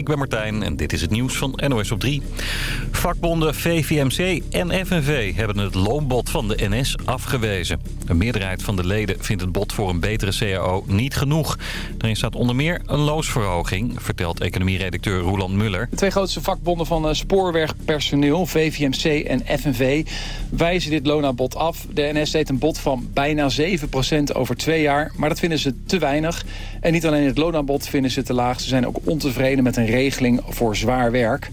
ik ben Martijn en dit is het nieuws van NOS op 3. Vakbonden VVMC en FNV hebben het loonbod van de NS afgewezen. Een meerderheid van de leden vindt het bod voor een betere CAO niet genoeg. Daarin staat onder meer een loonsverhoging, vertelt economieredacteur Roland Muller. De twee grootste vakbonden van eh, spoorwegpersoneel, VVMC en FNV, wijzen dit loonaanbod af. De NS deed een bod van bijna 7% over twee jaar, maar dat vinden ze te weinig. En niet alleen het loonaanbod vinden ze te laag, ze zijn ook ontevreden met een regeling voor zwaar werk.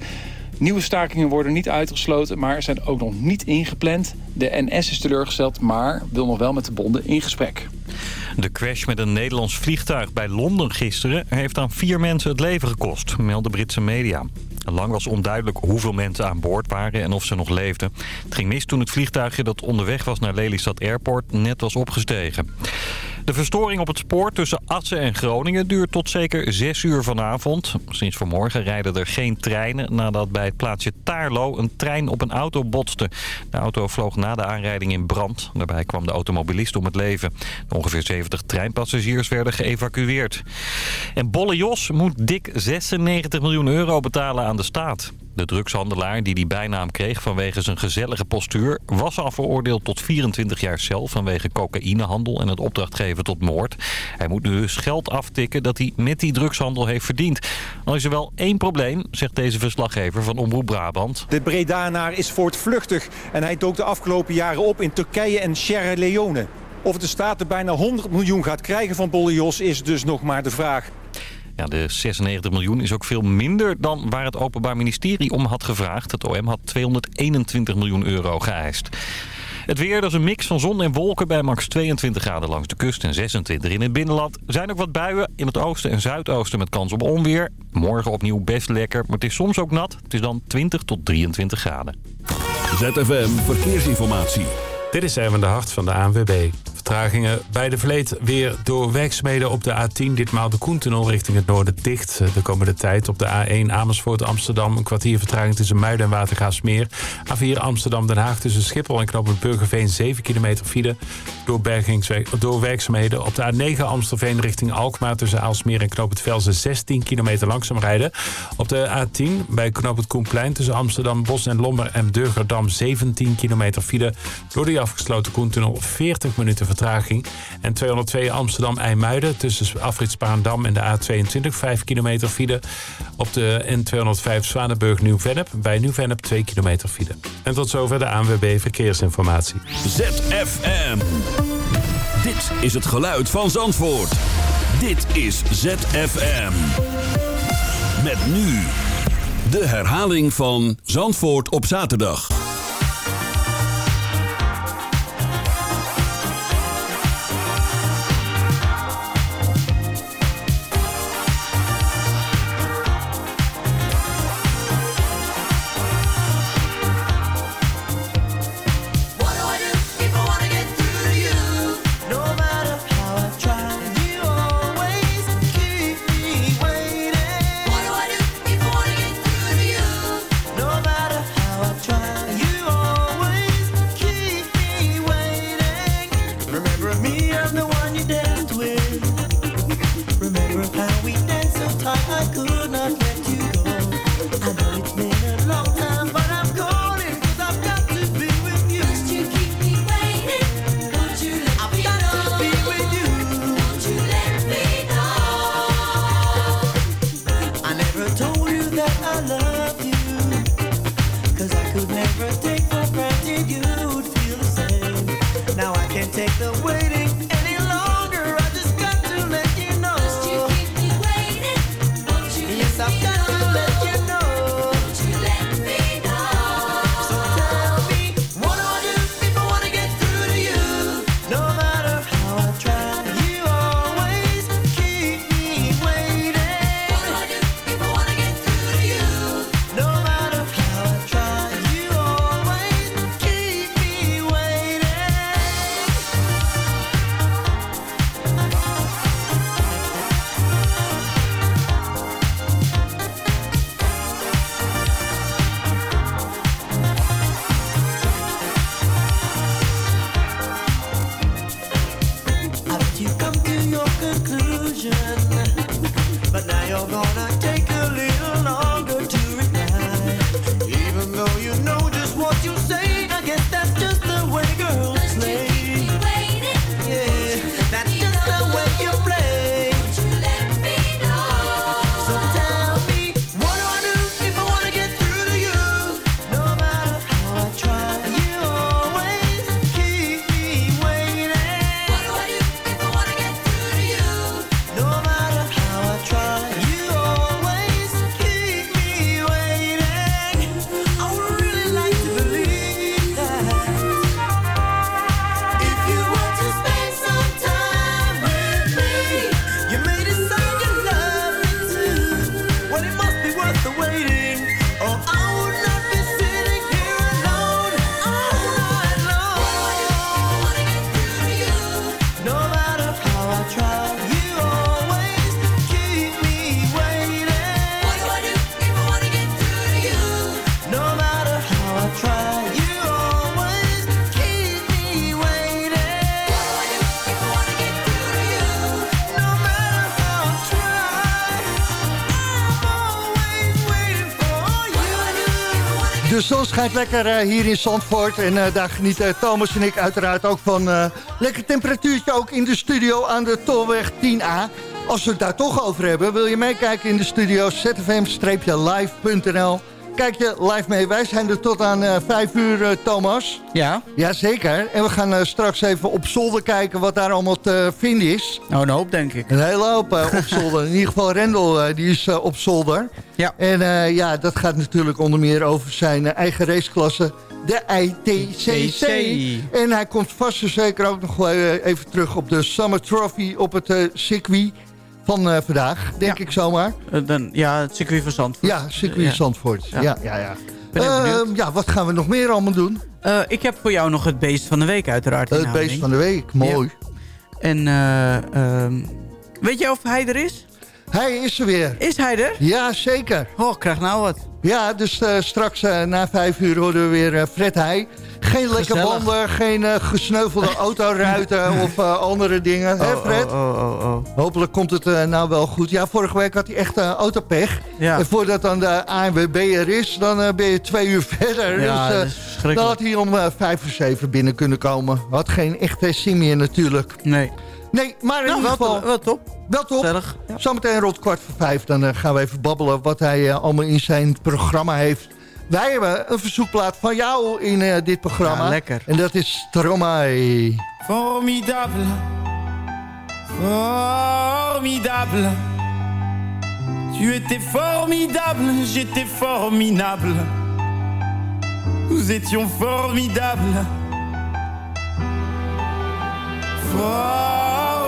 Nieuwe stakingen worden niet uitgesloten, maar zijn ook nog niet ingepland. De NS is teleurgesteld, maar wil nog wel met de bonden in gesprek. De crash met een Nederlands vliegtuig bij Londen gisteren... heeft aan vier mensen het leven gekost, melden Britse media. Lang was onduidelijk hoeveel mensen aan boord waren en of ze nog leefden. Het ging mis toen het vliegtuigje dat onderweg was naar Lelystad Airport net was opgestegen. De verstoring op het spoor tussen Assen en Groningen duurt tot zeker 6 uur vanavond. Sinds vanmorgen rijden er geen treinen nadat bij het plaatsje Taarlo een trein op een auto botste. De auto vloog na de aanrijding in brand. Daarbij kwam de automobilist om het leven. ongeveer 70 treinpassagiers werden geëvacueerd. En Bolle Jos moet dik 96 miljoen euro betalen aan de staat. De drugshandelaar die die bijnaam kreeg vanwege zijn gezellige postuur... was al veroordeeld tot 24 jaar cel vanwege cocaïnehandel en het opdrachtgeven tot moord. Hij moet nu dus geld aftikken dat hij met die drugshandel heeft verdiend. Al is er wel één probleem, zegt deze verslaggever van Omroep Brabant. De Bredanaar is voortvluchtig en hij dook de afgelopen jaren op in Turkije en Sierra Leone. Of de staat er bijna 100 miljoen gaat krijgen van Bollios is dus nog maar de vraag. Ja, de 96 miljoen is ook veel minder dan waar het Openbaar Ministerie om had gevraagd. Het OM had 221 miljoen euro geëist. Het weer, dat is een mix van zon en wolken bij max 22 graden langs de kust en 26 in het binnenland. Er zijn ook wat buien in het oosten en zuidoosten met kans op onweer. Morgen opnieuw best lekker, maar het is soms ook nat. Het is dan 20 tot 23 graden. ZFM Verkeersinformatie. Dit is even de hart van de ANWB. Vertragingen bij de Vleet weer door werkzaamheden op de A10. Ditmaal de Koentunnel richting het noorden dicht. De komende tijd op de A1 Amersfoort Amsterdam. Een kwartier vertraging tussen Muiden en Watergaasmeer. A4 Amsterdam Den Haag tussen Schiphol en knooppunt Burgerveen 7 kilometer file. Door, door werkzaamheden op de A9 Amstelveen richting Alkmaar. Tussen Aalsmeer en knooppunt Velzen 16 kilometer langzaam rijden. Op de A10 bij knooppunt Koenplein tussen Amsterdam Bos en Lommer en Durgerdam 17 kilometer file. Door die afgesloten Koentunnel 40 minuten vertraging en 202 Amsterdam-IJmuiden tussen afrit Spaandam en de A22 5 kilometer file. Op de N205 Zwanenburg-Nieuw-Vennep bij Nieuw-Vennep 2 kilometer file. En tot zover de ANWB Verkeersinformatie. ZFM. Dit is het geluid van Zandvoort. Dit is ZFM. Met nu de herhaling van Zandvoort op zaterdag. Schijnt lekker hier in Zandvoort. En daar genieten Thomas en ik uiteraard ook van lekker temperatuurtje ook in de studio aan de Tolweg 10A. Als we het daar toch over hebben, wil je meekijken in de studio zfm-live.nl. Kijk je live mee. Wij zijn er tot aan uh, 5 uur, Thomas. Ja. Jazeker. En we gaan straks even op zolder kijken wat daar allemaal te vinden is. Nou, een hoop, denk ik. Een hele hoop op zolder. in ieder geval Rendel, die is op zolder. Ja. En ja, dat gaat natuurlijk onder meer over zijn eigen raceklasse de ITCC. En hij komt vast en zeker ook nog wel even terug op de Summer Trophy op het uh, circuit van uh, vandaag, denk ja. ik zomaar. Uh, dan, ja, het circuit van Zandvoort. Ja, circuit ja. Zandvoort. Ja, ja, ja. ja. Ben ja, wat gaan we nog meer allemaal doen? ik heb voor jou nog het beest van de week uiteraard. Het beest van de week, mooi. En ehm, weet je of hij er is? Hij is er weer. Is hij er? Ja, zeker. Oh, ik krijg nou wat. Ja, dus uh, straks uh, na vijf uur horen we weer uh, Fred Heij. Geen lekker banden, geen gesneuvelde autoruiten of andere dingen. Oh, Hè Fred? Oh, oh, oh, Hopelijk komt het nou wel goed. Ja, vorige week had hij echt autopech. Ja. En voordat dan de ANWB er is, dan ben je twee uur verder. Ja, dus dan had hij om vijf uur zeven binnen kunnen komen. Had geen echte sim meer natuurlijk. Nee. Nee, maar in nou, ieder geval... Wel, wel top. Wel top. Gezellig. Ja. Zometeen rond kwart voor vijf. Dan uh, gaan we even babbelen wat hij uh, allemaal in zijn programma heeft. Wij hebben een verzoekplaat van jou in uh, dit programma. Ja, lekker. En dat is Stromae. Formidable. Formidable. Tu étais formidable, j'étais formidable. Nous étions formidables. Formidable.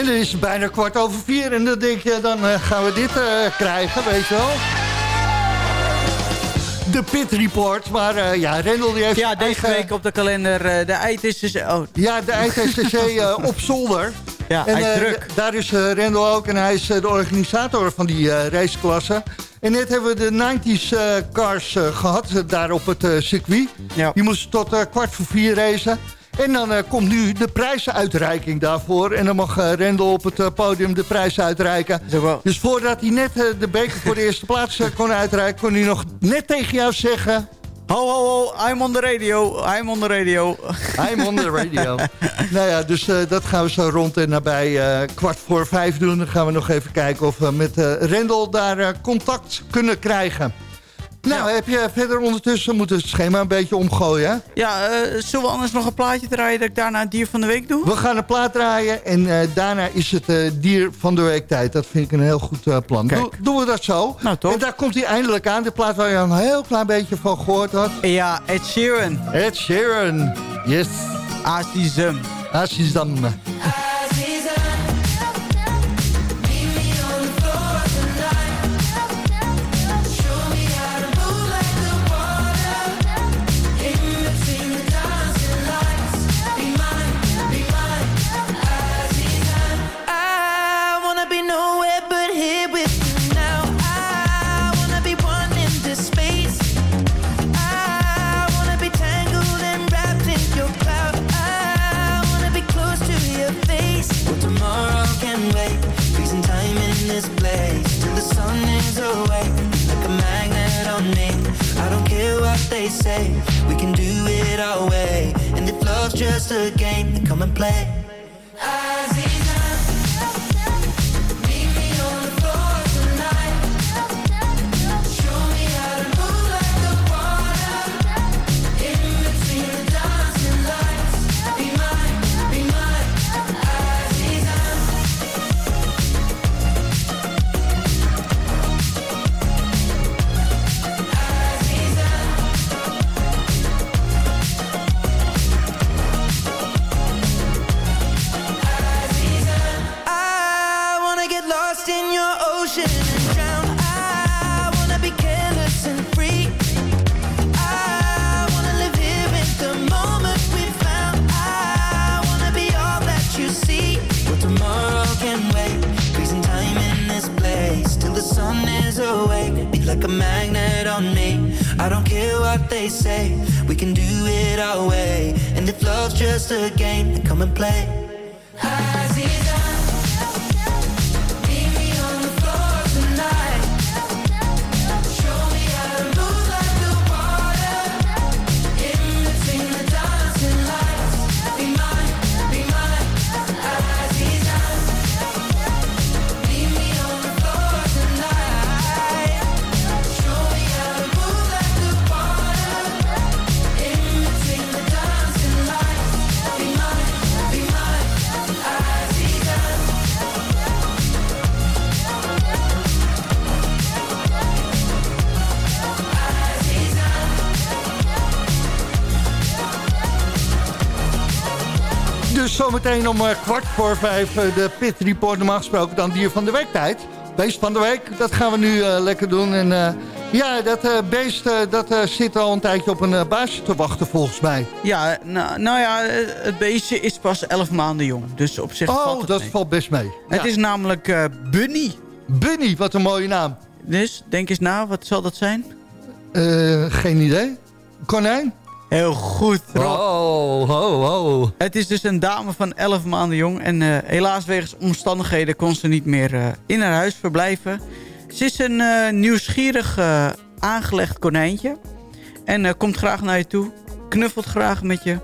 En dan is bijna kwart over vier. En dan denk je, dan eh, gaan we dit eh, krijgen, weet je wel. De Pit Report. Maar eh, ja, Rendel die heeft... Ja, deze eigen- week op de kalender de ITCC. Oh, Ja, de ITCC op zolder. ja, En hij is druk. daar is Rendel ook en hij is de organisator van die raceklasse. En net hebben we de 90s eh, cars eh, gehad, eh, daar op het circuit. Ja. Die moesten tot kwart voor vier racen. En dan eh, komt nu de prijzenuitreiking daarvoor. En dan mag eh, Rendel op het eh, podium de prijs uitreiken. Dus voordat hij net de beker voor de eerste plaats kon uitreiken... kon hij nog net tegen jou zeggen... Ho, ho, ho, I'm on the radio, I'm on the radio. I'm on the radio. nou ja, dus dat gaan we zo rond en nabij kwart voor vijf doen. Dan gaan we nog even kijken of we met Rendel daar contact kunnen krijgen. Nou, heb je verder ondertussen moeten het schema een beetje omgooien. hè? Ja, eh, zullen we anders nog een plaatje draaien dat ik daarna het dier van de week doe? We gaan een plaat draaien en eh, daarna is het eh, dier van de week tijd. Dat vind ik een heel goed plan. Kijk. Doe, doen we dat zo? Nou, top. En daar komt hij eindelijk aan. De plaat waar je al een heel klein beetje van gehoord had. Ja, Ed Sheeran, Ed Sheeran. Yes. Azizum. Azizam. Say. We can do it our way. And if love's just a game, then come and play. Zometeen om eh, kwart voor vijf eh, de Pit Report. Normaal gesproken dan dier van de week tijd. Beest van de week, dat gaan we nu eh, lekker doen. En ja, dat beest dat, zit al een tijdje op een baasje te wachten volgens mij. Ja, nou, nou ja, het beestje is pas 11 maanden jong. Dus op zich valt Oh, het dat mee. valt best mee. Het Ja. is namelijk Bunny. Bunny, wat een mooie naam. Dus, denk eens na, wat zal dat zijn? Geen idee. Konijn? Heel goed, Rob. Oh, ho, ho. Het is dus een dame van 11 maanden jong. En eh, helaas wegens omstandigheden kon ze niet meer eh, in haar huis verblijven. Ze is een eh, nieuwsgierig aangelegd konijntje. En eh, komt graag naar je toe. Knuffelt graag met je.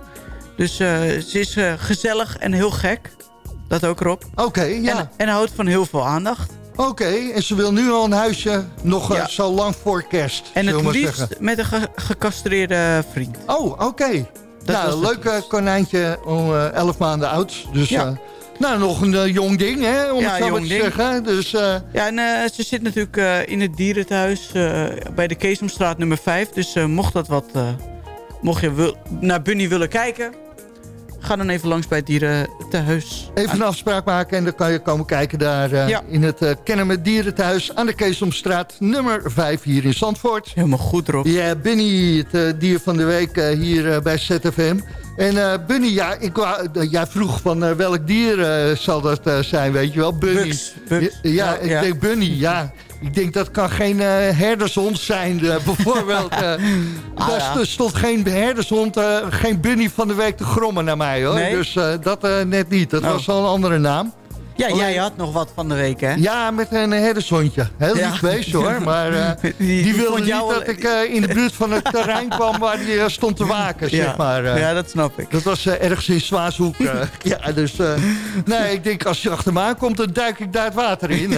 Dus eh, ze is gezellig en heel gek. Dat ook, Rob. Oké, ja. En, en houdt van heel veel aandacht. Oké, en ze wil nu al een huisje nog eh, Ja. zo lang voor kerst. En het liefst zeggen. met een ge- gecastreerde vriend. Oh, oké. Nou, het leuk eh, konijntje, om eh, 11 maanden oud. Dus Ja. nou, nog een jong ding, hè, om Ja, het zo maar te ding. zeggen. Dus Ja, en ze zit natuurlijk in het dierenthuis bij de Keesomstraat nummer 5. Dus mocht dat wat... mocht je naar Bunny willen kijken... ga dan even langs bij het dierenthuis. even een afspraak maken en dan kan je komen kijken daar eh, Ja. in het uh, Kennemer Dierenthuis aan de Keesomstraat nummer 5 hier in Zandvoort. Helemaal goed, Rob. Ja, Bunny, het eh, dier van de week eh, hier eh, bij ZFM. En eh, Bunny, ja, ik eh, jij vroeg van eh, welk dier eh, zal dat eh, zijn, weet je wel? Bunny. Bugs, Bugs. Ja, ja, Ja, ik ja. denk Bunny, ja. Ik denk dat kan geen eh, herdershond zijn, eh, bijvoorbeeld. eh. Ah, daar ja. stond geen herdershond, geen Bunny van de week te grommen naar mij, hoor. Nee? Dus dat net niet. Dat Oh. was wel een andere naam. Ja, Alleen- jij had nog wat van de week, hè? Ja, met een herdershondje. Heel Ja. lief beestje, hoor. Maar eh, Die- die, die wilde niet dat ik eh, in de buurt van het terrein kwam waar hij eh, stond te waken, zeg maar. ja, dat snap ik. Dat was ergens in Zwaashoek. ja, dus... nee, ik denk als je achter me aankomt, dan duik ik daar het water in.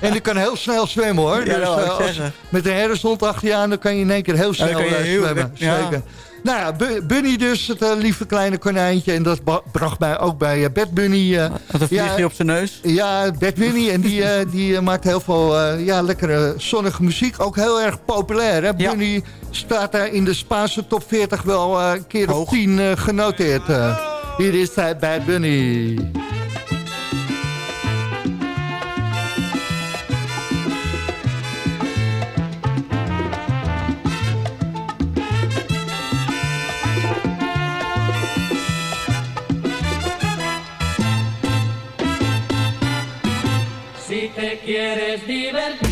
en ik kan heel snel zwemmen, hoor. Ja, als- zeggen. met een herdershond achter je aan, dan kan je in één keer heel snel heel zwemmen. ja. Zeker. Nou ja, Bu- Bunny dus, het eh, lieve kleine konijntje. En dat bracht mij ook bij eh, Bed Bunny. eh, Want dan vlieg ja, je op zijn neus. ja, Bad Bunny. En die, eh, die eh, maakt heel veel eh, ja, lekkere zonnige muziek. Ook heel erg populair. Hè? Ja. Bunny staat daar in de Spaanse top 40 wel eh, een keer of Hoog. tien eh, genoteerd. eh. Hier is hij, Bad Bunny. Quieres divertir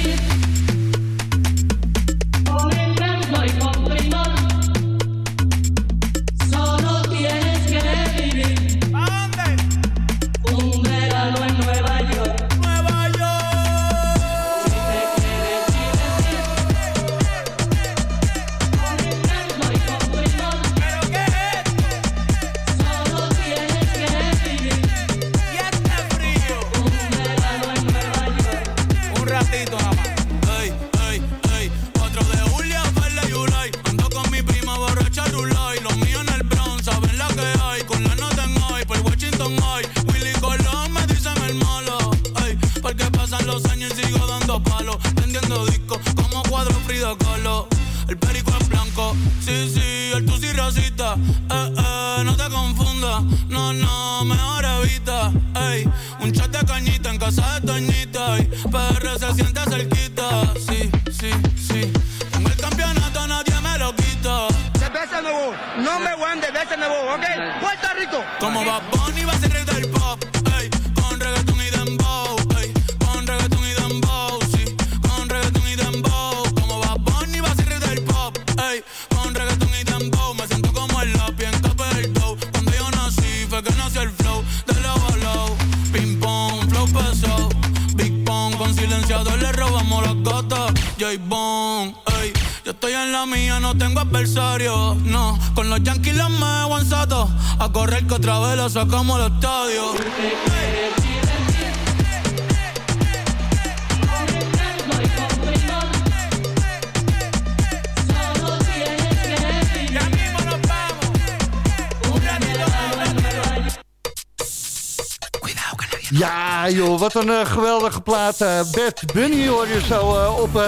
Bunny hoor je zo eh, op eh,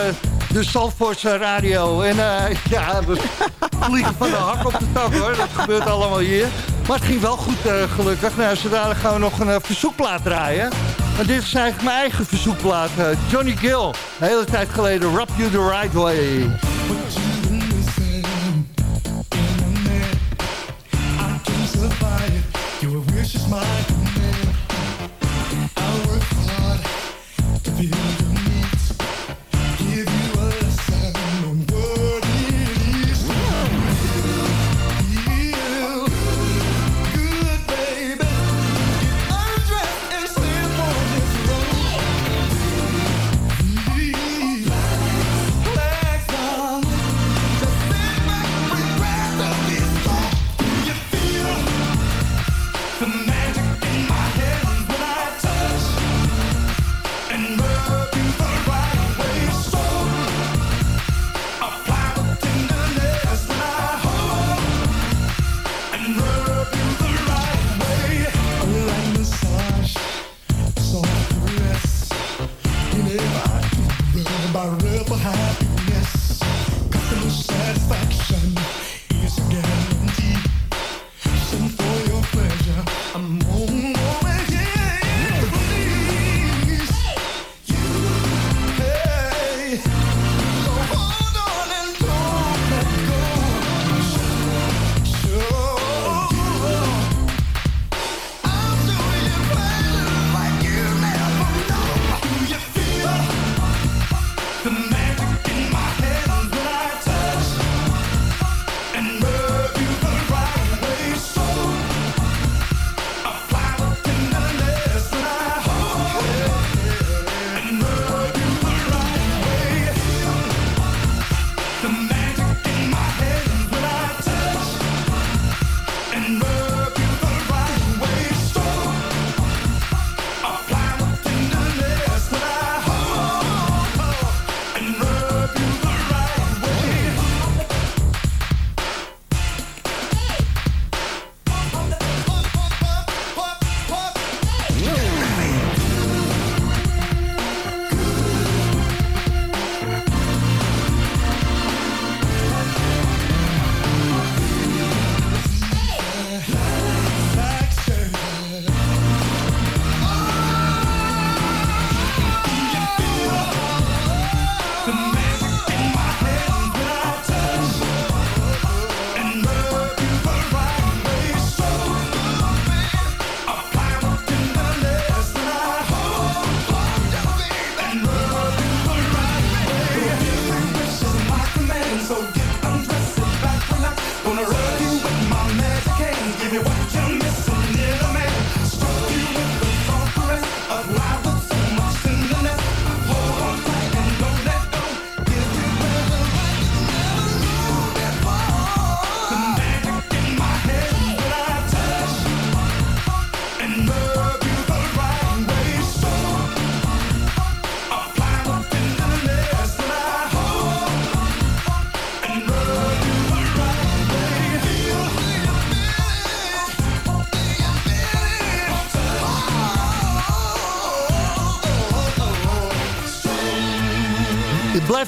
de Zandvoortse radio. En eh, ja, we vliegen van de hak op de tak hoor. Dat gebeurt allemaal hier. Maar het ging wel goed, gelukkig. Nou, zo dadelijk gaan we nog een verzoekplaat draaien. Maar dit is eigenlijk mijn eigen verzoekplaat. Johnny Gill, een hele tijd geleden, Rub You The Right Way.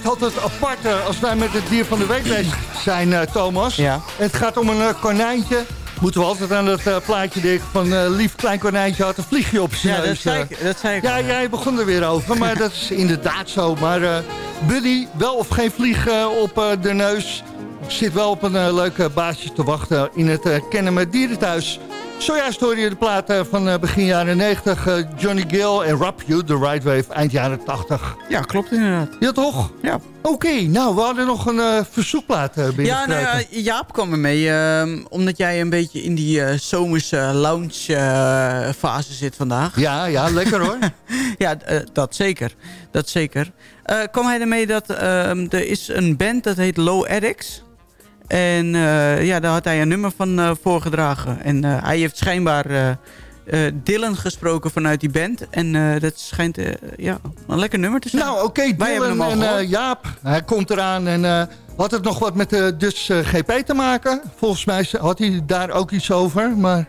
Blijft altijd apart eh, als wij met het dier van de week bezig zijn, eh, Thomas. Ja. Het gaat om een eh, konijntje. Moeten we altijd aan dat plaatje denken van lief klein konijntje had een vliegje op zijn Ja, dat neus, zei eh. ik, dat zei ik Ja, jij begon er weer over, maar dat is inderdaad zo. Maar Buddy, wel of geen vlieg op de neus... zit wel op een leuke baasje te wachten in het uh, Kennemer Dierenthuis. Zojuist hoorde je de plaat eh, van eh, begin jaren 90, eh, Johnny Gill en Rap You, The Right Wave, eind jaren 80. Ja, klopt inderdaad. Ja, toch? Ja. Oké, nou, we hadden nog een eh, verzoekplaat uh, Ja, nou, ja, Jaap kwam er mee. ehm, omdat jij een beetje in die zomerse lounge fase zit vandaag. Ja, ja, lekker hoor. ja, dat zeker. Dat zeker. Kwam hij ermee dat ehm, er is een band dat heet Low Addicts. En eh, ja, daar had hij een nummer van eh, voorgedragen. En eh, hij heeft schijnbaar Dylan gesproken vanuit die band. En dat schijnt ja, een lekker nummer te zijn. Nou, oké, Dylan hem en. Jaap, hij komt eraan en had het nog wat met de eh, GP te maken? Volgens mij had hij daar ook iets over, maar...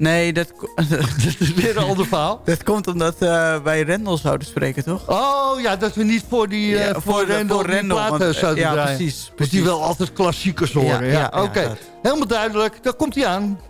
Nee, dat, dat is weer een ander verhaal. dat komt omdat eh, wij Rendel zouden spreken, toch? Oh ja, dat we niet voor die eh, Ja, voor, voor de- Rendel voor die Rendel, platen want, eh, zouden ja, draaien. precies, Dus precies. die wel altijd klassiekers horen. Ja, Ja, oké. Helemaal duidelijk. Daar komt hij aan.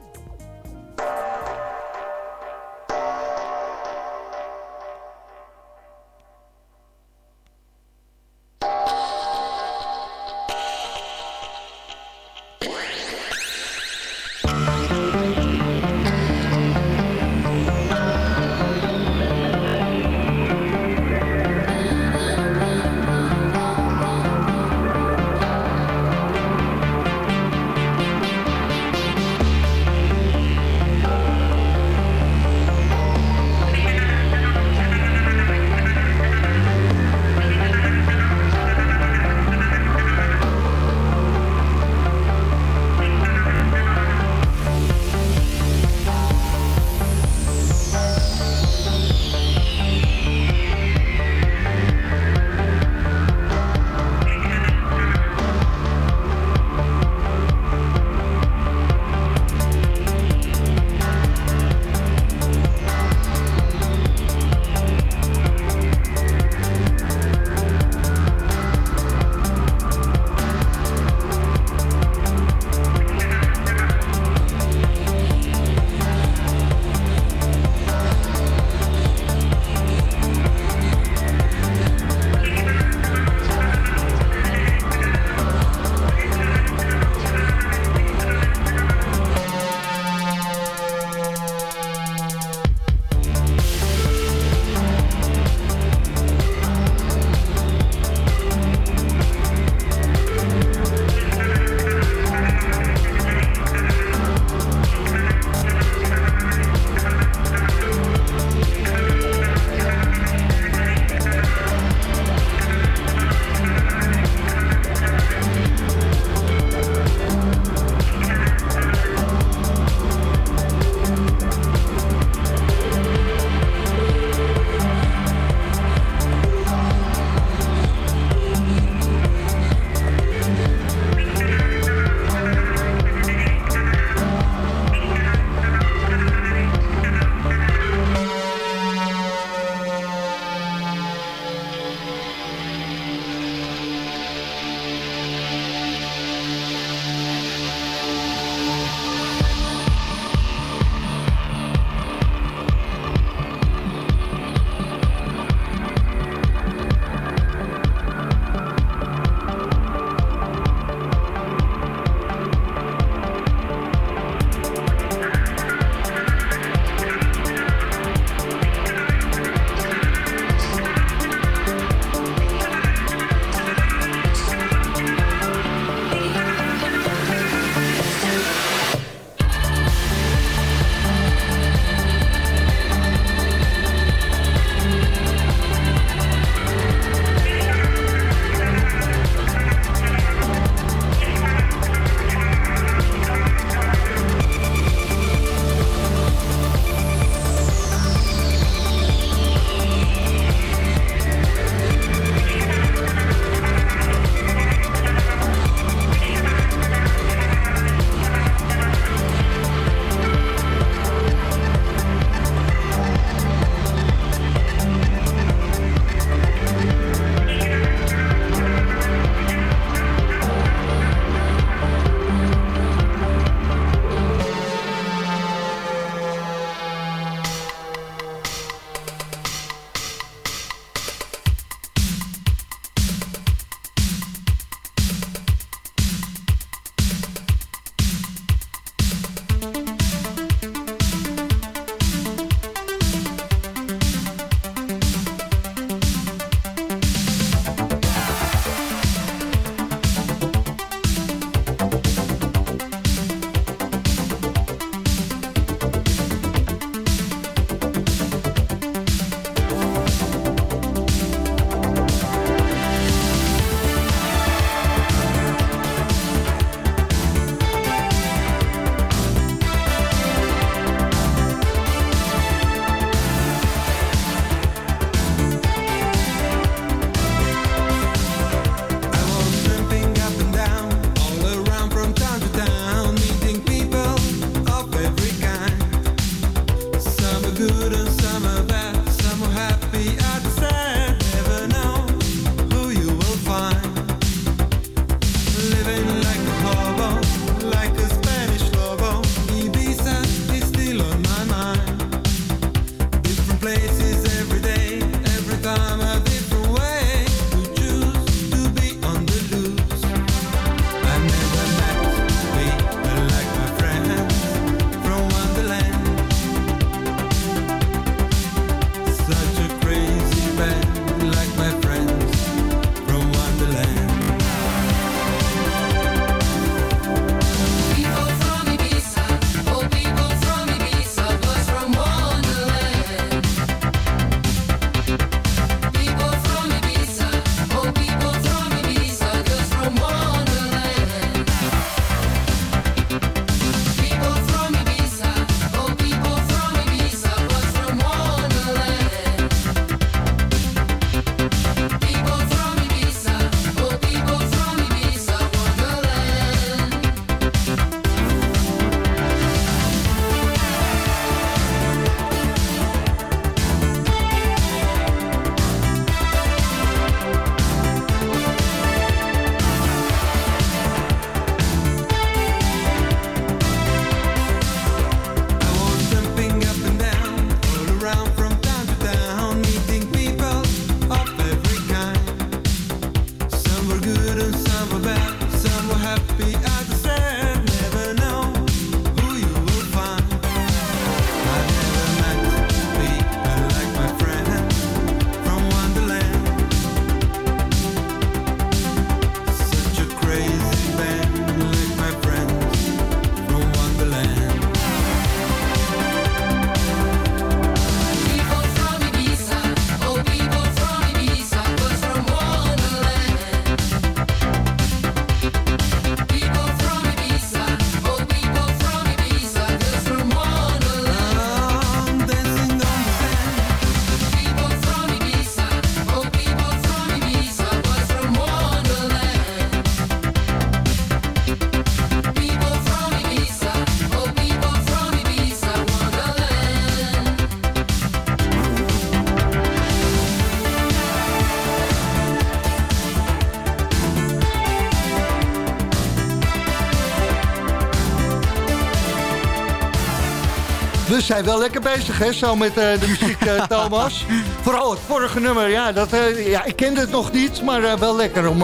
We zijn wel lekker bezig, hè, zo met eh, de muziek, eh, Thomas. Vooral het vorige nummer, ja, dat, eh, ja ik kende het nog niet, maar wel lekker om,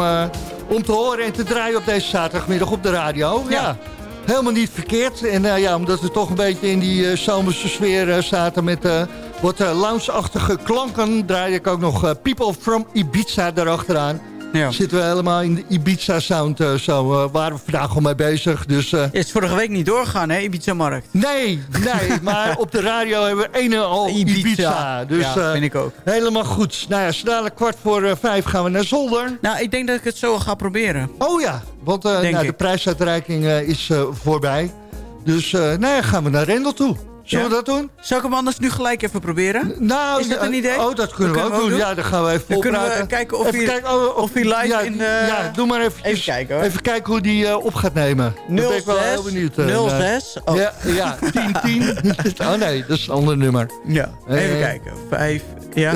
om te horen en te draaien op deze zaterdagmiddag op de radio. Ja. Helemaal niet verkeerd. En ja, omdat we toch een beetje in die zomerse sfeer zaten met wat lounge-achtige klanken, draaide ik ook nog People from Ibiza erachteraan. Ja. Zitten we helemaal in de Ibiza-sound, eh, zo eh, waren we vandaag al mee bezig. Dus eh, Is vorige week niet doorgegaan, hè, Ibiza-markt? Nee, nee, maar op de radio hebben we een en al Ibiza. Ibiza. Dus Ja, vind ik ook. helemaal goed. Nou ja, zo dadelijk kwart voor vijf gaan we naar Zolder. Nou, ik denk dat ik het zo ga proberen. Oh ja, want nou, de ik. prijsuitreiking is voorbij. Dus nou ja, gaan we naar Rendel toe. Zullen we dat doen? Zal ik hem anders nu gelijk even proberen? Nou, Is dat een eh, idee? Oh, dat kunnen Dat we ook doen. Ja, dan gaan we even Dan kunnen we kijken of Even hij- kijken, oh, of hij live ja, in de- Ja, doe maar even. Even kijken, hoor. Even kijken hoe die eh, op gaat nemen. Daar ben ik wel heel benieuwd. eh, 06. Oh. Ja, ja 10, 10. oh nee, dat is een ander nummer. Ja, even kijken. Vijf, ja.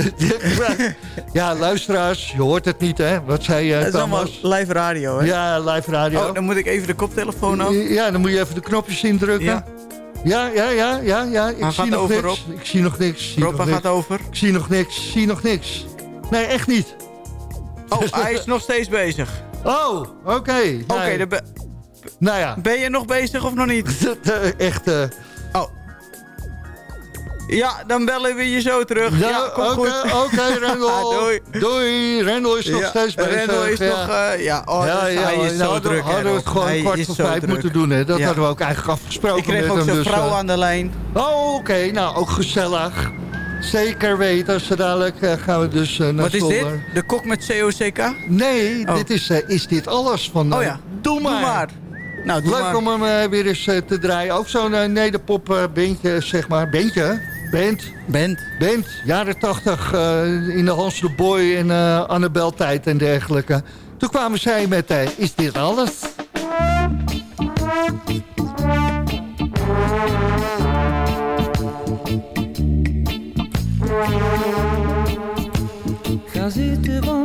ja, luisteraars, je hoort het niet, hè? Wat zei Het uh, is allemaal live radio, hè? Ja, live radio. Oh, dan moet ik even de koptelefoon af. Ja, dan moet je even de knopjes indrukken. Ja. Ja, ja, ja, ja, ja. Ik Hij zie gaat nog over, niks. Ik zie nog niks. Zie Rob, nog hij niks. gaat over. Ik zie nog niks. Zie nog niks. Nee, echt niet. Oh, hij is nog steeds bezig. Oh, oké. Oké, Nee. ben, Nou ja, ben je nog bezig of nog niet? echt... Oh. Ja, dan bellen we je zo terug. Ja, ja, kom oké, goed. oké, Rendel. Doei. Doei. Rendel is nog Ja, steeds bezig. Rendel is ja. nog... eh, ja, oh, ja, dus ja, hij is nou, zo druk. hadden we het gewoon Hij kwart voor vijf druk. moeten doen. Hè? Dat hadden we ook eigenlijk afgesproken Ik kreeg ook zijn dus, vrouw eh, aan de lijn. Oh, oké. Nou, ook gezellig. Zeker weten. Zo dadelijk eh, gaan we dus eh, naar Wat is dit? De kok met COCK? Nee, Oh. dit is, is dit alles van... Oh ja. Doe maar. Doe maar. Nou, Leuk maar. om hem weer eens te draaien. Ook zo'n uh, nederpop bandje, zeg maar. Bandje? Band? Band. Band. Jaren tachtig eh, in de Hans de Boy en eh Annabel tijd en dergelijke. Toen kwamen zij met eh, Is dit alles? Ga zitten,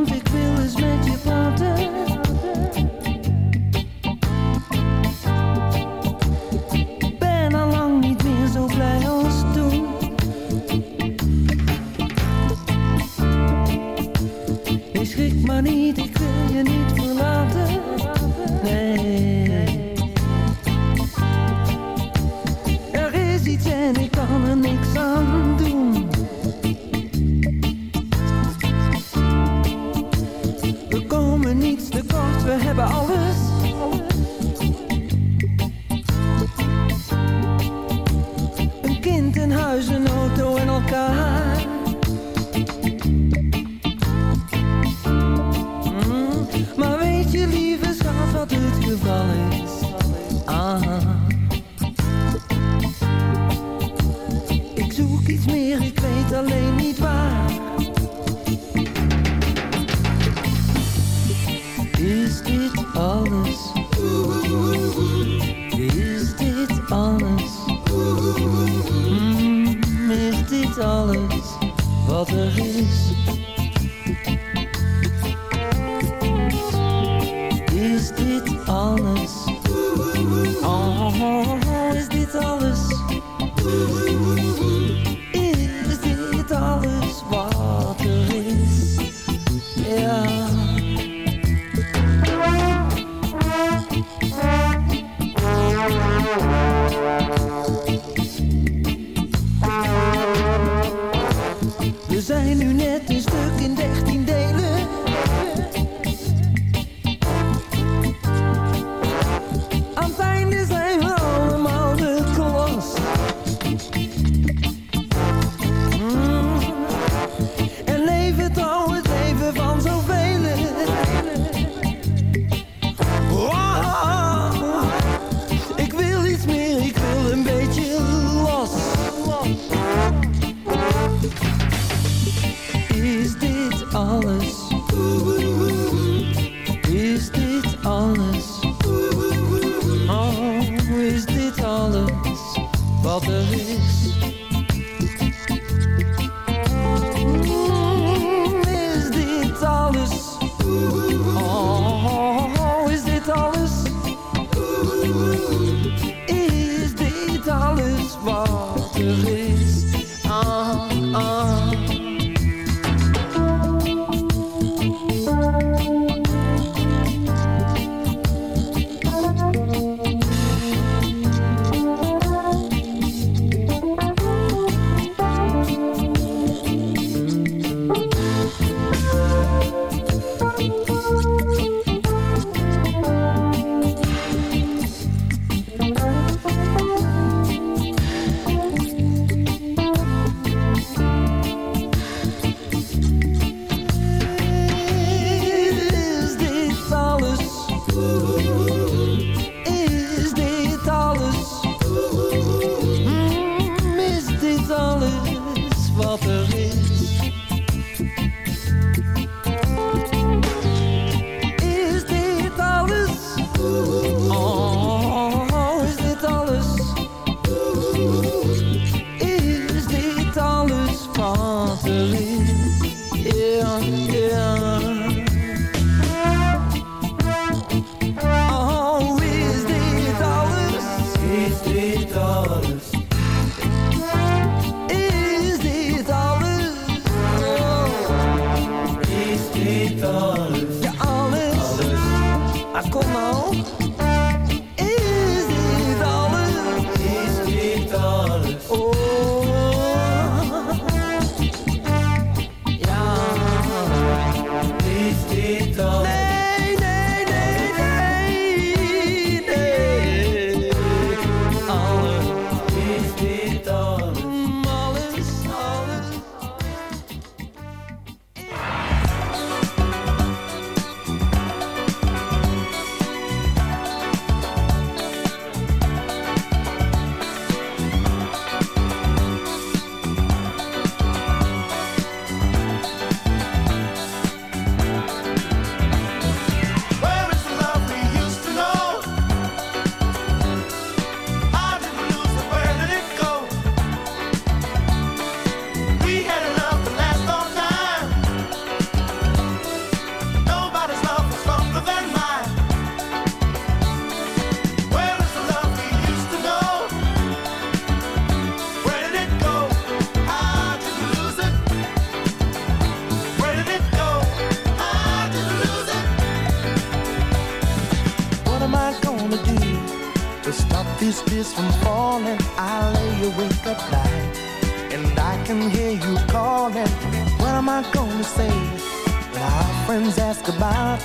a comão.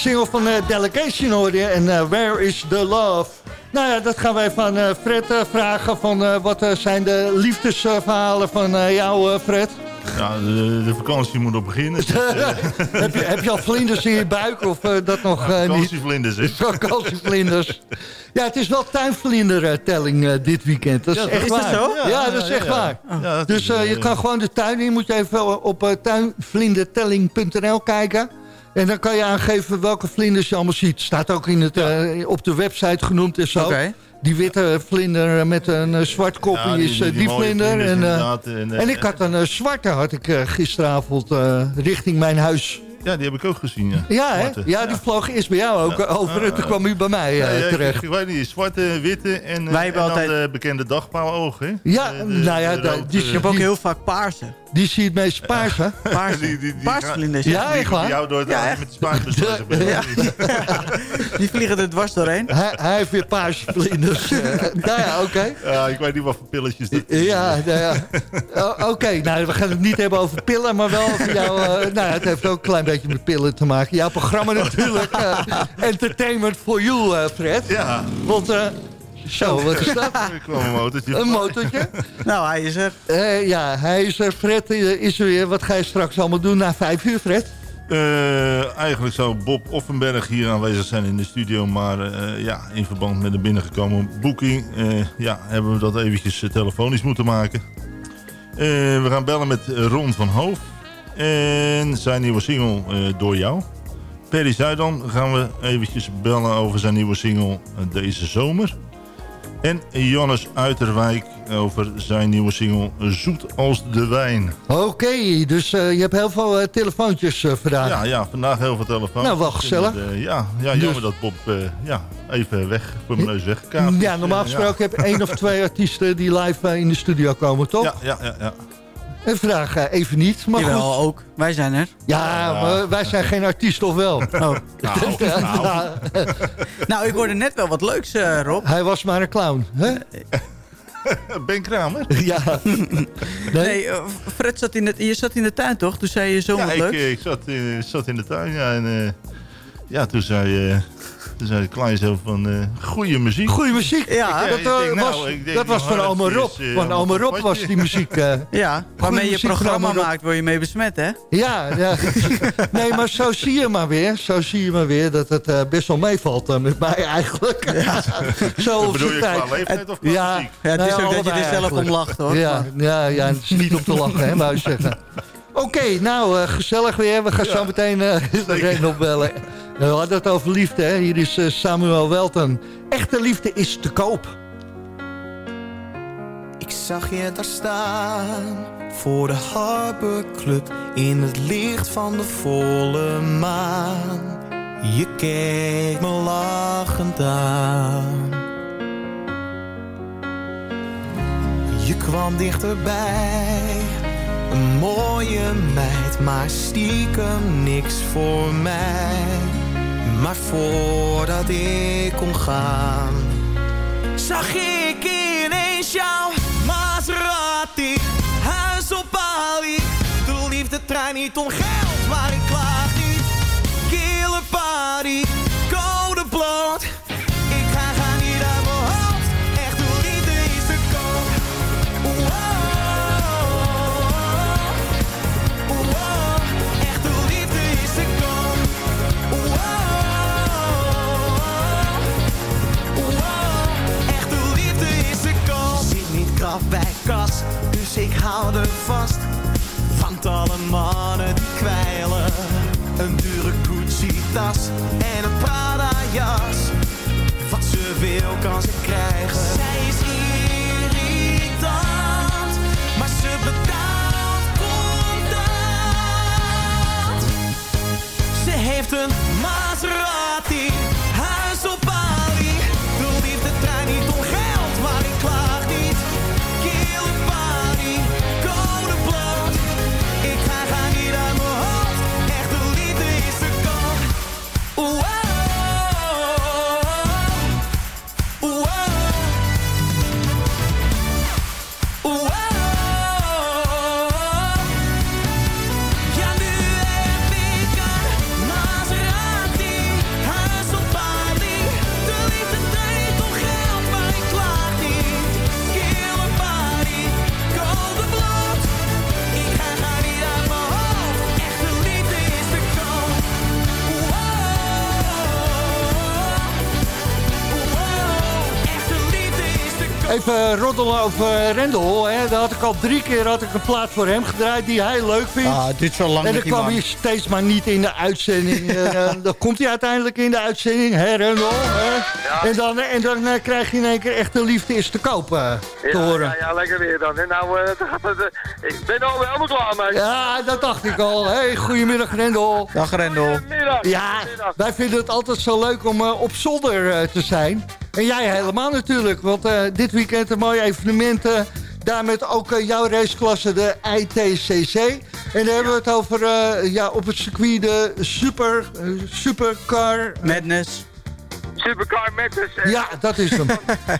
single van eh, Delegation hoorde je en eh, Where is the Love? Nou ja, dat gaan wij van eh, Fred vragen. Van, eh, wat zijn de liefdesverhalen van eh, jou, eh, Fred? Ja, de, de vakantie moet nog beginnen. Dus, heb, je, heb je al vlinders in je buik of dat nog eh, niet? vakantievlinders. Ja, het is wel tuinvlindertelling dit weekend. Dat is Ja, echt is dat waar. zo? Ja, Ja, dat is ja, echt ja. waar. Ja, dus is, je kan gewoon de tuin in. Moet je even op uh, tuinvlindertelling.nl kijken. En dan kan je aangeven welke vlinders je allemaal ziet. Staat ook in het, eh, op de website genoemd en zo. Die witte vlinder met een eh, zwart kopje Ja, is die- eh, die die, mooie vlinder. En, eh. En, en ik had een zwarte had ik, gisteravond eh, richting mijn huis. Ja, die heb ik ook gezien, ja. Ja, hè? Ja, die vloog eerst bij jou ook over. en toen kwam u bij mij Ja, ja, ik- terecht. Ik, weet niet, zwarte, witte en, eh, Wij en altijd- de bekende dagpaalogen. hè? Ja, De- de- nou ja, de da- rood, die- Je hebt ook Die- heel vaak paarse. Die zie je het meest paars, hè? Paarse. die- die- die Paarsvlinders. Ja, echt waar? Die jou door het Ja, met de spuitbus bezig Ja. bent. Die vliegen er dwars doorheen. Hij, hij heeft weer paarse vlinders. Eh, nou ja, oké. Ja, ik weet niet wat voor pilletjes dit is. Ja, nou ja. Oké, nou, we gaan het niet hebben over pillen, maar wel over jouw... eh, nou, ja, het heeft ook een klein beetje met pillen te maken. Jouw programma natuurlijk. eh, entertainment for you, eh, Fred. Ja, Want, eh, zo, wat is dat? ik kwam een motortje. Een motortje? Nou, hij is er. Eh, ja, hij is er. Fred eh, is er weer. Wat ga je straks allemaal doen na vijf uur, Fred? Eh, eigenlijk zou Bob Offenberg hier aanwezig zijn in de studio. Maar eh, ja, in verband met de binnengekomen boeking eh, ja, hebben we dat eventjes telefonisch moeten maken. Eh, we gaan bellen met Ron van Hoof. En zijn nieuwe single eh, Door Jou. Perry Zuidam gaan we eventjes bellen over zijn nieuwe single deze zomer. En Jannes Uiterwijk over zijn nieuwe single Zoet als de wijn. Oké, dus eh, je hebt heel veel eh, telefoontjes eh, vandaag. Ja, ja, vandaag heel veel telefoon. Nou, wel gezellig. ja, ja, Dus- jammer dat Bob ja, even weg, voor mijn neus. Ja, normaal gesproken heb je één of twee artiesten die live in de studio komen, toch? Ja, ja, ja. ja. En vandaag eh, even niet, maar Jawel, goed. ook. Wij zijn er. Ja, maar wij zijn geen artiest, of wel? Oh. Nou, nou. Nou, ik hoorde net wel wat leuks, eh, Rob. Hij was maar een clown, hè? Ben Kramer? Ja. Nee? Nee, eh, Fred zat in de, je zat in de tuin, toch? Toen zei je zo Ja, wat ik, leuks. eh, ik zat, eh, zat in de tuin ja, en eh, ja, toen zei, eh toen zei klein zo van, eh goede muziek. Goeie muziek. Ja, dat, denk, nou, was, denk, dat was nou, van dat Ome is, Rob. eh, van Ome Rob was die muziek. eh. Ja, waarmee je van programma maakt, word je mee besmet, hè? Ja, ja. nee, maar zo zie je maar weer. Zo zie je maar weer dat het best wel meevalt met mij eigenlijk. zo op Bedoel je qua leeftijd of qua Ja, muziek? Ja, het is nou ook dat je er zelf om lacht, hoor. Ja, ja, ja, het is niet om te lachen, hè, je zeggen. Oké, nou, gezellig weer. We gaan zo meteen iedereen opbellen. We hadden het over liefde, hè. Hier is eh, Samuel Welten. Echte liefde is te koop. Ik zag je daar staan voor de Harbor Club in het licht van de volle maan. Je keek me lachend aan. Je kwam dichterbij, een mooie meid, maar stiekem niks voor mij. Maar voordat ik kon gaan zag ik ineens jouw Maserati. Huis op Bali. De liefde trein niet om geld, maar ik dus ik hou er vast. Want alle mannen die kwijlen. Een dure Gucci-tas en een Prada-jas. Wat ze wil kan ze krijgen. Zij is irritant, maar ze betaalt contant. Ze heeft een Maserati, Even roddelen over Rendel. Hè. Daar had ik al drie keer had ik een plaat voor hem gedraaid die hij leuk vindt. Ah, dit is zo lang en dan die kwam man. hij steeds maar niet in de uitzending. En, eh, dan komt hij uiteindelijk in de uitzending. Hè, Rendel? Hè? En dan, en dan eh, krijg je in één keer echt de liefde is te koop eh, te Ja, horen. ja, ja, lekker weer dan. En nou, eh, eh, ik ben al helemaal klaar mee. Ja, dat dacht ik al. Hey, goedemiddag Rendel. Dag Rendel. Goedemiddag. Ja, wij vinden het altijd zo leuk om eh, op zolder eh, te zijn. En jij helemaal natuurlijk, want eh, dit weekend een mooi evenement... eh, daar met ook eh, jouw raceklasse, de ITCC. En daar hebben we het over eh, ja, op het circuit de super, supercar... Madness. Supercar Madness. Ja, dat is hem.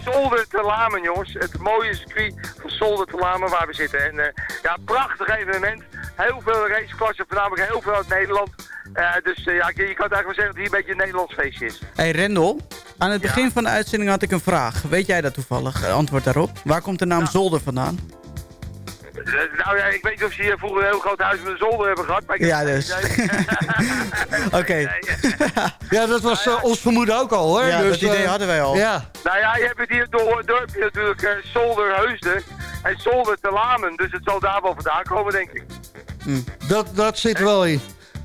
Zolder te Lamen, jongens. Het mooie circuit van Zolder te Lamen waar we zitten. En eh, ja, prachtig evenement. Heel veel raceklassen, voornamelijk heel veel uit Nederland. Eh, dus eh, ja, je, je kan het eigenlijk wel zeggen dat hier een beetje een Nederlands feestje is. Hey Rendel, aan het begin van de uitzending had ik een vraag. Weet jij dat toevallig? Eh, Antwoord daarop. Waar komt de naam Zolder vandaan? Nou ja, ik weet niet of ze hier vroeger een heel groot huis met een zolder hebben gehad. Maar ik Ja, dus. Oké. Ja, dat was eh, ons vermoeden ook al, hoor. Ja, dus, dat idee hadden wij al. Ja, Nou ja, je hebt het hier door het dorpje natuurlijk Zolder Heusden en Zolder te Lamen. Dus het zal daar wel vandaan komen, denk ik. dat, dat zit er wel in.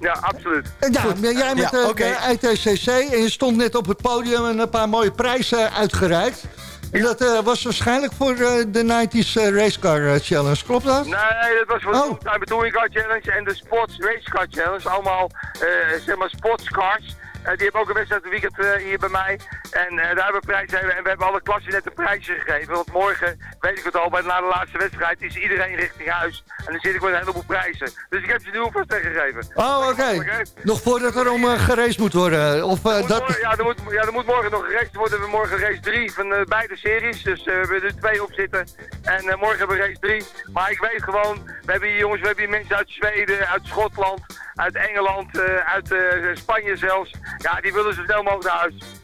Ja, absoluut. En ja, jij met Ja, de, ITCC en je stond net op het podium en een paar mooie prijzen uitgereikt. En dat eh, was waarschijnlijk voor eh, de 90s eh, Racecar eh, Challenge, klopt dat? Nee, dat was voor Oh. de Time Touring Car Challenge en de Sports Race Car Challenge. Allemaal, eh, zeg maar, sportscars. Eh, die hebben ook een wedstrijd het weekend eh, hier bij mij. En eh, daar hebben we prijzen. En we hebben alle klassen net een prijsje gegeven. Want morgen, weet ik het al, bij na de laatste wedstrijd is iedereen richting huis. En dan zit ik met een heleboel prijzen. Dus ik heb ze nu alvast weggegeven. Oh, oké. Nog voordat er om uh, moet worden. Of, uh, dat... Morgen, ja, er moet, ja, er moet morgen nog geraced worden. We hebben morgen race 3 van beide series. Dus we hebben er twee op zitten. En morgen hebben we race 3. Maar ik weet gewoon, we hebben hier jongens, we hebben hier mensen uit Zweden, uit Schotland, uit Engeland, uit Spanje zelfs. Ja, die willen zo snel mogelijk naar huis.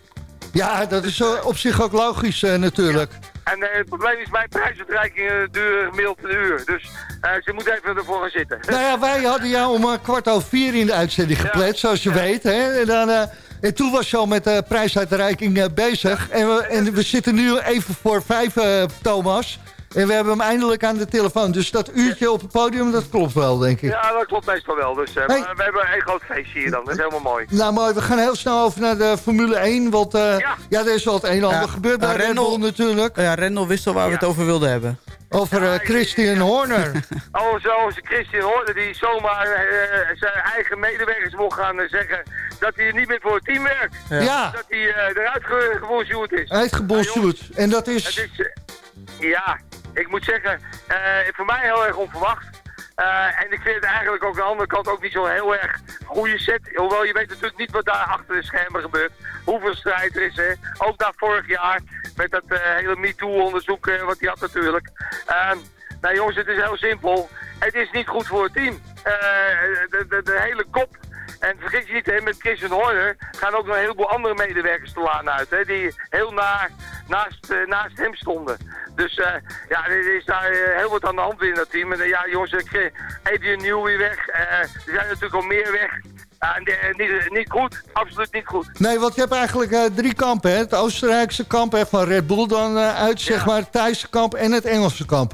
Ja, dat is op zich ook logisch natuurlijk. Ja. En het probleem is, mijn prijsuitreikingen duren gemiddeld een uur. Dus ze moeten even ervoor gaan zitten. Nou ja, wij hadden jou om kwart over vier in de uitzending gepland, zoals je weet. Hè? En dan... En toen was je al met de prijsuitreiking uh, bezig. En we, en we zitten nu even voor vijf, uh, Thomas. En we hebben hem eindelijk aan de telefoon. Dus dat uurtje op het podium, dat klopt wel, denk ik. Ja, dat klopt meestal wel. Dus uh, hey. maar we hebben een groot feestje hier dan. Dat is helemaal mooi. Nou, mooi. We gaan heel snel over naar de Formule 1. Want ja. ja, er is wel het een en ander ja. gebeurd bij Red Bull natuurlijk. Ja, Rendel wist al waar we het over wilden hebben. Over uh, Christian Horner. oh, zo is Christian Horner die zomaar uh, zijn eigen medewerkers wil gaan uh, zeggen dat hij niet meer voor het team werkt. Ja. ja. Dat hij eruit ge is. Uitgebonjourd. Nou, en dat is... is ja, ik moet zeggen, voor mij heel erg onverwacht. Uh, en ik vind het eigenlijk ook aan de andere kant ook niet zo heel erg goede set. Hoewel je weet natuurlijk niet wat daar achter de schermen gebeurt. Hoeveel strijd er is, hè. Ook na vorig jaar met dat uh, hele MeToo-onderzoek wat hij had natuurlijk. nou jongens, het is heel simpel. Het is niet goed voor het team. De, de, de, hele kop en vergeet je niet, hè, met Christian Horner gaan ook nog een heleboel andere medewerkers te laan uit. Hè, die heel na, naast, naast hem stonden. Dus uh, ja, er is daar uh, heel wat aan de hand in dat team. En ja, jongens, Adrian Newey weg. er zijn natuurlijk al meer weg. niet, niet goed, absoluut niet goed. Nee, want je hebt eigenlijk drie kampen. Hè? Het Oostenrijkse kamp hè, van Red Bull dan uit, zeg maar, het Thaise kamp en het Engelse kamp.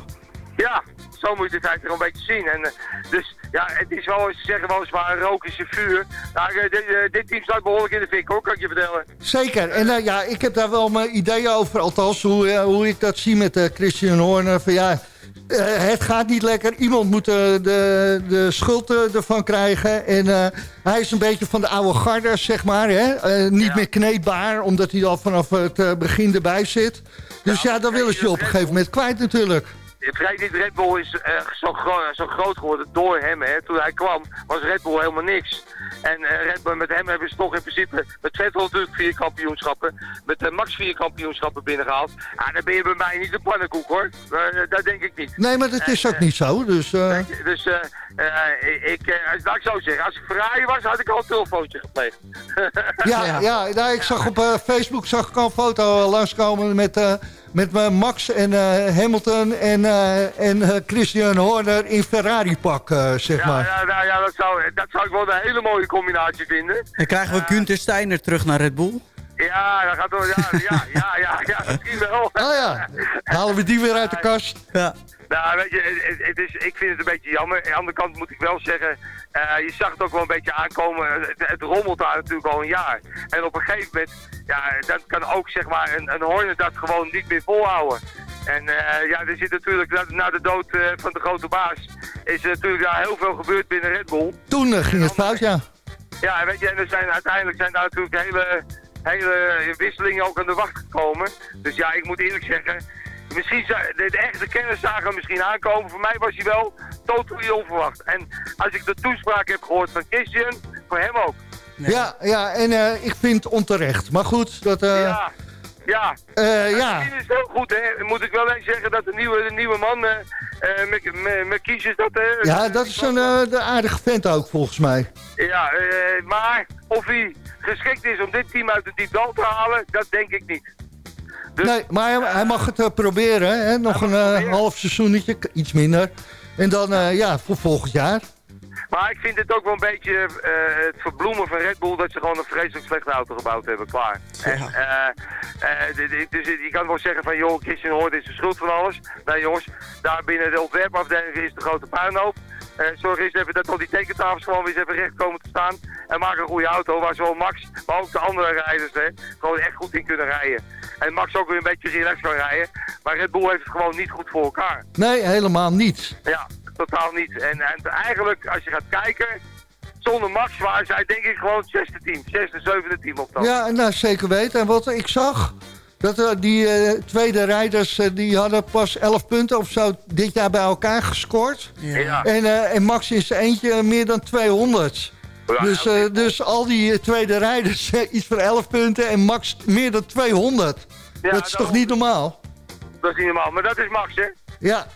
Ja, zo moet je het eigenlijk een beetje zien. En, uh, dus ja, het is wel eens, ze zeggen wel eens maar rook is een vuur. Nou, dit, uh, dit, team staat behoorlijk in de fik hoor, kan ik je vertellen. Zeker. En ja, ik heb daar wel mijn ideeën over. Althans, hoe, hoe ik dat zie met Christian Horner. Van ja, het gaat niet lekker. Iemand moet de, de schuld ervan krijgen. En hij is een beetje van de oude garde, zeg maar. Hè? niet ja. meer kneedbaar, omdat hij al vanaf het begin erbij zit. Dus ja, ja dan willen ze je op een gegeven moment kwijt natuurlijk. Vergeet niet, Red Bull is uh, zo, gro zo, groot geworden door hem. Hè. Toen hij kwam was Red Bull helemaal niks. En uh, Red Bull, met hem hebben ze toch in principe met Vettel natuurlijk vier kampioenschappen. Met uh, Max vier kampioenschappen binnengehaald. Ja, dan ben je bij mij niet de pannenkoek hoor. dat denk ik niet. Nee, maar dat is ook niet zo. Dus, dus ik, laat ik zo zeggen, als ik Ferrari was had ik al een telefoontje gepleegd. ja, ja. ja nou, ik zag op Facebook zag ik al een foto langskomen met met Max en uh, Hamilton en, uh, en uh, Christian Horner in Ferrari-pak, zeg ja, maar. Ja, nou, ja dat, zou, dat zou ik wel een hele mooie combinatie vinden. En krijgen we Günther Steiner terug naar Red Bull? Ja, dat gaat door. Ja, ja, ja, ja, ja, misschien wel. Oh ja, halen we die weer uit de kast? Ja. Nou, weet je, het, het is, ik vind het een beetje jammer. Aan de andere kant moet ik wel zeggen, eh, je zag het ook wel een beetje aankomen. Het, het rommelt daar natuurlijk al een jaar. En op een gegeven moment, ja, dat kan ook zeg maar een, een Hornet dat gewoon niet meer volhouden. En eh, ja, er zit natuurlijk na, na de dood eh, van de grote baas, is er natuurlijk daar heel veel gebeurd binnen Red Bull. Toen ging het fout, ja. Ja, weet je, en er zijn, uiteindelijk zijn daar natuurlijk hele, hele wisselingen ook aan de wacht gekomen. Dus ja, ik moet eerlijk zeggen, misschien de, de echte kennis zagen misschien aankomen. Voor mij was hij wel totaal onverwacht. En als ik de toespraak heb gehoord van Christian, voor hem ook. Ja, ja en eh, ik vind onterecht. Maar goed, dat... eh, Ja, ja. eh, ja. Het is heel goed, hè. Moet ik wel eens zeggen dat de nieuwe, de nieuwe man, eh eh, met, met, met kiezers, dat... eh, ja, dat is een eh, aardige vent ook, volgens mij. Ja, eh, maar of hij geschikt is om dit team uit het diep dal te halen, dat denk ik niet. Dus- Nee, maar hij, hij mag het eh, proberen. Hè? Nog een eh, half seizoenetje, iets minder. En dan, eh, ja, voor volgend jaar. Maar ik vind het ook wel een beetje eh, het verbloemen van Red Bull dat ze gewoon een vreselijk slechte auto gebouwd hebben, klaar. En, eh, eh, dit- dus je kan wel zeggen van joh, Christian Hoort is de schuld van alles. Nee jongens, daar binnen de ontwerpafdeling is de grote puinhoop. Eh zorg eens even dat al die tekentafels gewoon weer eens even recht komen te staan. En maak een goede auto waar zowel Max, maar ook de andere rijders hè, gewoon echt goed in kunnen rijden. En Max ook weer een beetje relaxed kan rijden. Maar Red Bull heeft het gewoon niet goed voor elkaar. Nee, helemaal niet. Ja, totaal niet. En, en eigenlijk, als je gaat kijken, zonder Max waren zij denk ik gewoon het zesde team. Zesde, zevende team op dat. Ja, nou, zeker weten. En wat ik zag, dat eh, die eh, tweede rijders, eh, die hadden pas 11 punten of zo dit jaar bij elkaar gescoord. Ja. En, en Max is eentje meer dan 200. Ja, dus, dus al die tweede rijders iets van 11 punten en Max meer dan 200. Ja, dat is toch niet normaal? Dat is niet normaal, maar dat is Max, hè? Ja,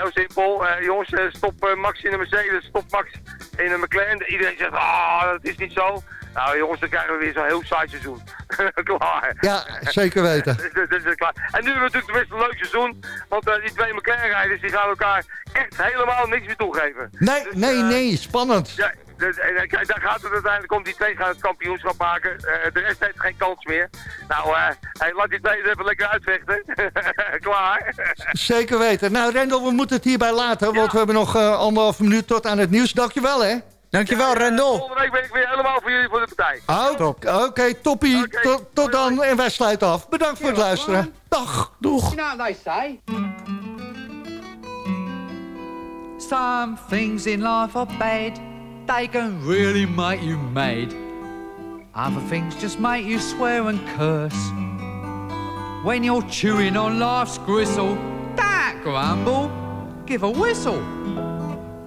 heel simpel. Jongens, stop Max in een Mercedes, stop Max in een McLaren. Iedereen zegt, ah, dat is niet zo. Nou jongens, dan krijgen we weer zo'n heel saai seizoen. klaar. ja, zeker weten. Dus- dus- dus, klaar. En nu hebben we natuurlijk best een leuk seizoen. Want eh, die twee McLaren-rijders die gaan elkaar echt helemaal niks meer toegeven. Nee, nee, eh, nee, spannend. Ja, dus, en, eh, kijk, daar gaat het uiteindelijk om. Die twee gaan het kampioenschap maken. De rest heeft geen kans meer. Nou, hey, laat die twee even lekker uitvechten. Klaar. Zeker weten. Nou, Rendel, we moeten het hierbij laten, want we hebben nog eh, anderhalve minuut tot aan het nieuws. Dankjewel, hè? Dankjewel, Rendel. Volgende week ben ik weer helemaal voor jullie voor de partij. Oh, Oké, toppie. Tot, tot dan. En wij sluiten af. Bedankt voor het luisteren. Dag. Doeg. You know what they say? Some things in life are bad. They can really make you mad. Other things just make you swear and curse. When you're chewing on life's gristle, don't grumble, give a whistle.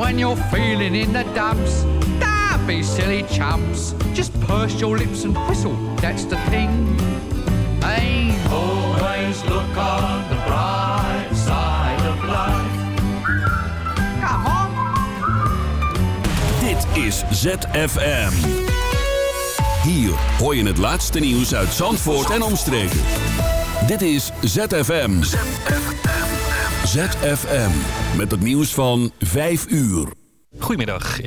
When you're feeling in the dumps, don't be silly chumps. Just purse your lips and whistle, that's the thing. Hey, always look on the bright side of life. Come on. Dit is ZFM. Hier hoor je het laatste nieuws uit Zandvoort en omstreken. Dit is ZFM. ZFM. Met het nieuws van 5 uur. Goedemiddag.